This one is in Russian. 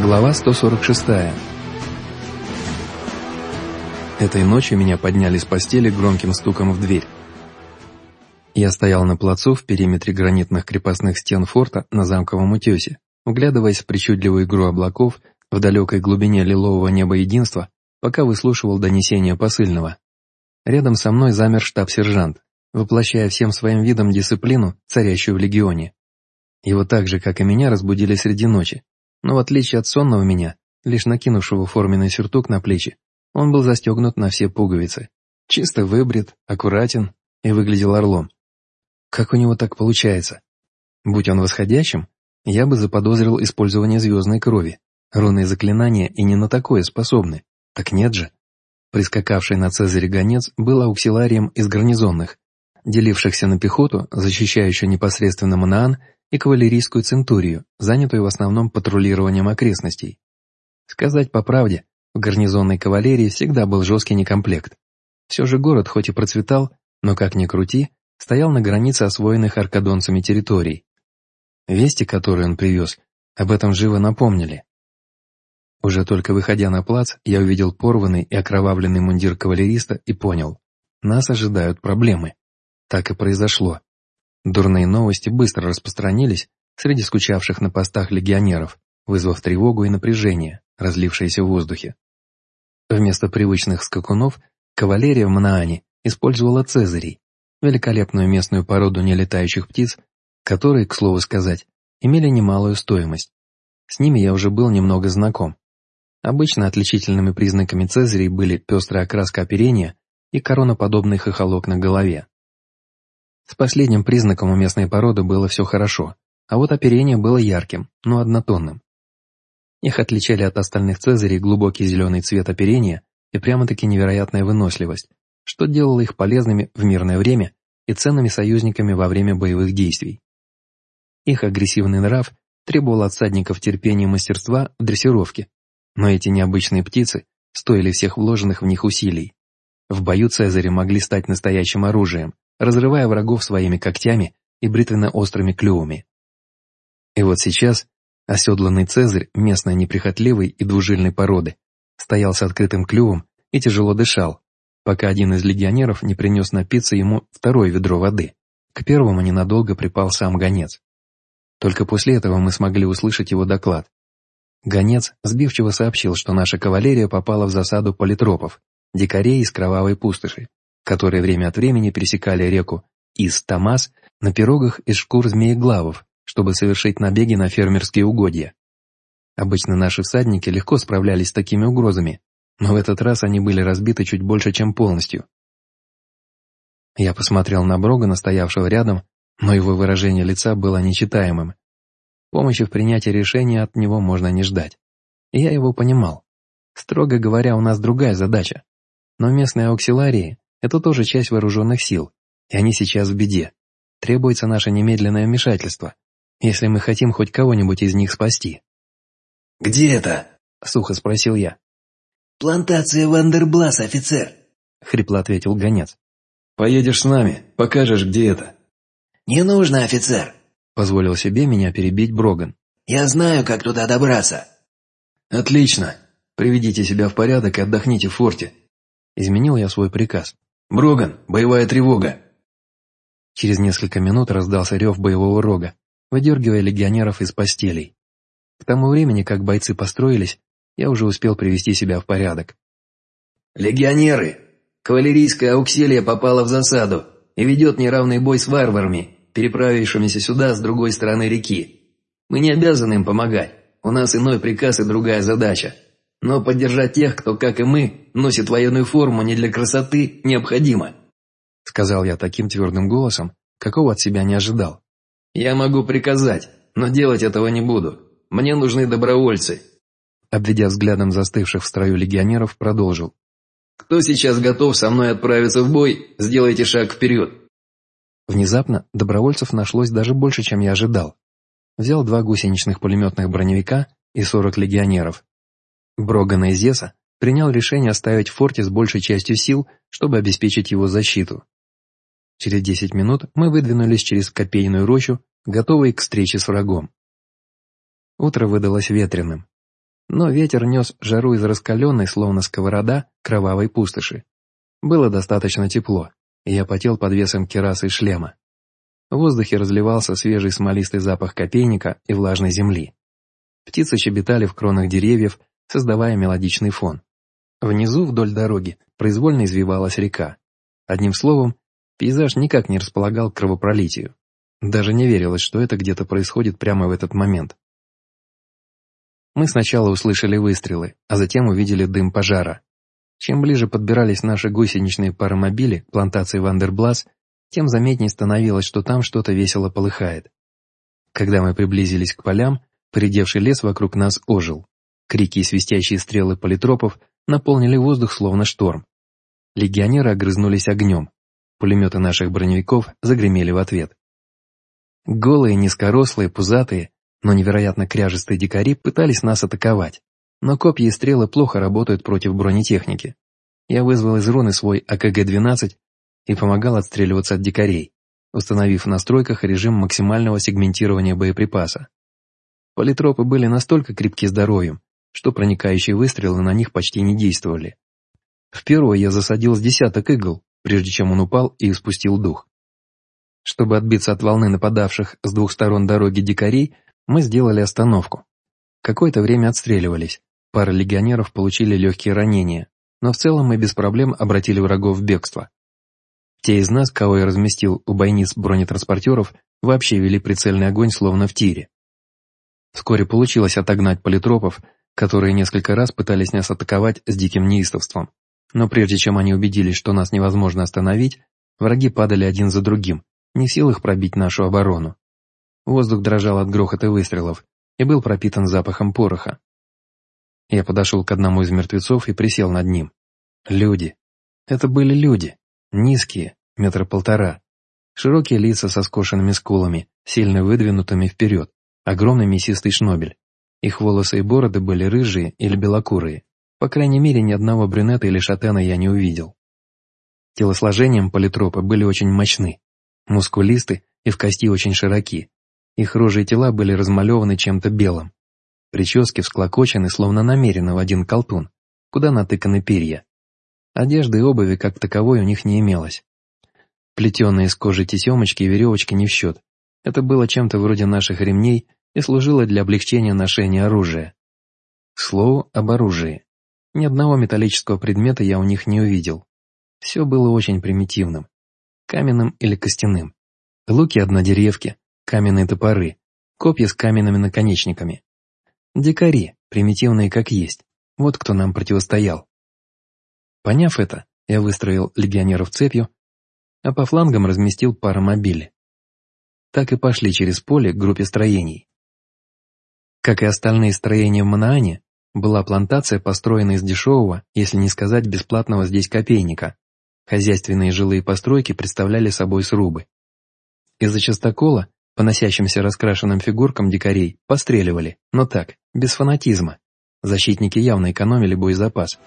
Глава 146. Этой ночью меня подняли с постели громким стуком в дверь. Я стоял на плацу в периметре гранитных крепостных стен форта на замковом утесе, углядываясь в причудливую игру облаков в далекой глубине лилового неба единства, пока выслушивал донесение посыльного. Рядом со мной замер штаб-сержант, воплощая всем своим видом дисциплину, царящую в легионе. Его так же, как и меня, разбудили среди ночи, но в отличие от сонного меня, лишь накинувшего форменный сюртук на плечи, он был застегнут на все пуговицы. Чисто выбрит, аккуратен и выглядел орлом. Как у него так получается? Будь он восходящим, я бы заподозрил использование звездной крови. Рунные заклинания и не на такое способны. Так нет же. Прискакавший на Цезаре гонец был ауксиларием из гарнизонных, делившихся на пехоту, защищающую непосредственно Манаан и кавалерийскую центурию, занятую в основном патрулированием окрестностей. Сказать по правде, в гарнизонной кавалерии всегда был жесткий некомплект. Все же город хоть и процветал, но как ни крути, стоял на границе освоенных аркадонцами территорий. Вести, которые он привез, об этом живо напомнили. Уже только выходя на плац, я увидел порванный и окровавленный мундир кавалериста и понял, нас ожидают проблемы. Так и произошло. Дурные новости быстро распространились среди скучавших на постах легионеров, вызвав тревогу и напряжение, разлившееся в воздухе. Вместо привычных скакунов кавалерия в Манаане использовала цезарей, великолепную местную породу нелетающих птиц, которые, к слову сказать, имели немалую стоимость. С ними я уже был немного знаком. Обычно отличительными признаками цезарей были пестрая окраска оперения и короноподобный хохолок на голове. С последним признаком у местной породы было все хорошо, а вот оперение было ярким, но однотонным. Их отличали от остальных цезарей глубокий зеленый цвет оперения и прямо-таки невероятная выносливость, что делало их полезными в мирное время и ценными союзниками во время боевых действий. Их агрессивный нрав требовал от всадников терпения и мастерства в дрессировке, но эти необычные птицы стоили всех вложенных в них усилий. В бою цезари могли стать настоящим оружием, разрывая врагов своими когтями и бритвенно-острыми клювами. И вот сейчас оседланный Цезарь местной неприхотливой и двужильной породы стоял с открытым клювом и тяжело дышал, пока один из легионеров не принес напиться ему второе ведро воды. К первому ненадолго припал сам гонец. Только после этого мы смогли услышать его доклад. Гонец сбивчиво сообщил, что наша кавалерия попала в засаду политропов, дикарей из кровавой пустоши которые время от времени пересекали реку из Тамас на пирогах из шкур змееглавов, чтобы совершить набеги на фермерские угодья. Обычно наши всадники легко справлялись с такими угрозами, но в этот раз они были разбиты чуть больше, чем полностью. Я посмотрел на Брога, стоявшего рядом, но его выражение лица было нечитаемым. Помощи в принятии решения от него можно не ждать. И я его понимал. Строго говоря, у нас другая задача. Но местные ауксиларии это тоже часть вооруженных сил, и они сейчас в беде. Требуется наше немедленное вмешательство, если мы хотим хоть кого-нибудь из них спасти. «Где это?» — сухо спросил я. «Плантация Вандерблас, офицер», — хрипло ответил гонец. «Поедешь с нами, покажешь, где это». «Не нужно, офицер», — позволил себе меня перебить Броган. «Я знаю, как туда добраться». «Отлично. Приведите себя в порядок и отдохните в форте». Изменил я свой приказ. «Броган, боевая тревога!» Через несколько минут раздался рев боевого рога, выдергивая легионеров из постелей. К тому времени, как бойцы построились, я уже успел привести себя в порядок. «Легионеры! Кавалерийская ауксилия попала в засаду и ведет неравный бой с варварами, переправившимися сюда с другой стороны реки. Мы не обязаны им помогать, у нас иной приказ и другая задача. Но поддержать тех, кто, как и мы, носит военную форму не для красоты, необходимо», — сказал я таким твердым голосом, какого от себя не ожидал. «Я могу приказать, но делать этого не буду. Мне нужны добровольцы». Обведя взглядом застывших в строю легионеров, продолжил. «Кто сейчас готов со мной отправиться в бой, сделайте шаг вперед». Внезапно добровольцев нашлось даже больше, чем я ожидал. Взял два гусеничных пулеметных броневика и сорок легионеров, Броган из Зеса принял решение оставить форте с большей частью сил, чтобы обеспечить его защиту. Через 10 минут мы выдвинулись через копейную рощу, готовые к встрече с врагом. Утро выдалось ветреным. но ветер нес жару из раскаленной, словно сковорода, кровавой пустоши. Было достаточно тепло, и я потел под весом керасы и шлема. В воздухе разливался свежий смолистый запах копейника и влажной земли. Птицы щебетали в кронах деревьев, создавая мелодичный фон. Внизу, вдоль дороги, произвольно извивалась река. Одним словом, пейзаж никак не располагал к кровопролитию. Даже не верилось, что это где-то происходит прямо в этот момент. Мы сначала услышали выстрелы, а затем увидели дым пожара. Чем ближе подбирались наши гусеничные паромобили к плантации Вандерблас, тем заметнее становилось, что там что-то весело полыхает. Когда мы приблизились к полям, поредевший лес вокруг нас ожил. Крики и свистящие стрелы политропов наполнили воздух словно шторм. Легионеры огрызнулись огнем. Пулеметы наших броневиков загремели в ответ. Голые, низкорослые, пузатые, но невероятно кряжестые дикари пытались нас атаковать, но копья и стрелы плохо работают против бронетехники. Я вызвал из руны свой АКГ-12 и помогал отстреливаться от дикарей, установив в настройках режим максимального сегментирования боеприпаса. Политропы были настолько крепки здоровьем, что проникающие выстрелы на них почти не действовали. В первую я засадил с десяток игл, прежде чем он упал и испустил дух. Чтобы отбиться от волны нападавших с двух сторон дороги дикарей, мы сделали остановку. Какое-то время отстреливались, пара легионеров получили легкие ранения, но в целом мы без проблем обратили врагов в бегство. Те из нас, кого я разместил у бойниц бронетранспортеров, вообще вели прицельный огонь словно в тире. Вскоре получилось отогнать политропов, которые несколько раз пытались нас атаковать с диким неистовством. Но прежде чем они убедились, что нас невозможно остановить, враги падали один за другим, не в силах пробить нашу оборону. Воздух дрожал от грохота выстрелов и был пропитан запахом пороха. Я подошел к одному из мертвецов и присел над ним. Люди. Это были люди. Низкие, метра полтора. Широкие лица со скошенными скулами, сильно выдвинутыми вперед, огромный мясистый шнобель. Их волосы и бороды были рыжие или белокурые. По крайней мере, ни одного брюнета или шатена я не увидел. Телосложением политропы были очень мощны, мускулисты и в кости очень широки, их рожи и тела были размалеваны чем-то белым. Прически всклокочены, словно намеренно в один колтун, куда натыканы перья. Одежды и обуви как таковой у них не имелось. Плетеные из кожи тесемочки и веревочки не в счет. Это было чем-то вроде наших ремней и служило для облегчения ношения оружия. К слову, об оружии. Ни одного металлического предмета я у них не увидел. Все было очень примитивным. Каменным или костяным. Луки однодеревки, каменные топоры, копья с каменными наконечниками. Дикари, примитивные как есть, вот кто нам противостоял. Поняв это, я выстроил легионеров цепью, а по флангам разместил паромобили. Так и пошли через поле к группе строений. Как и остальные строения в Манаане, была плантация, построена из дешевого, если не сказать бесплатного здесь копейника. Хозяйственные жилые постройки представляли собой срубы. Из-за частокола по носящимся раскрашенным фигуркам дикарей постреливали, но так, без фанатизма. Защитники явно экономили боезапас.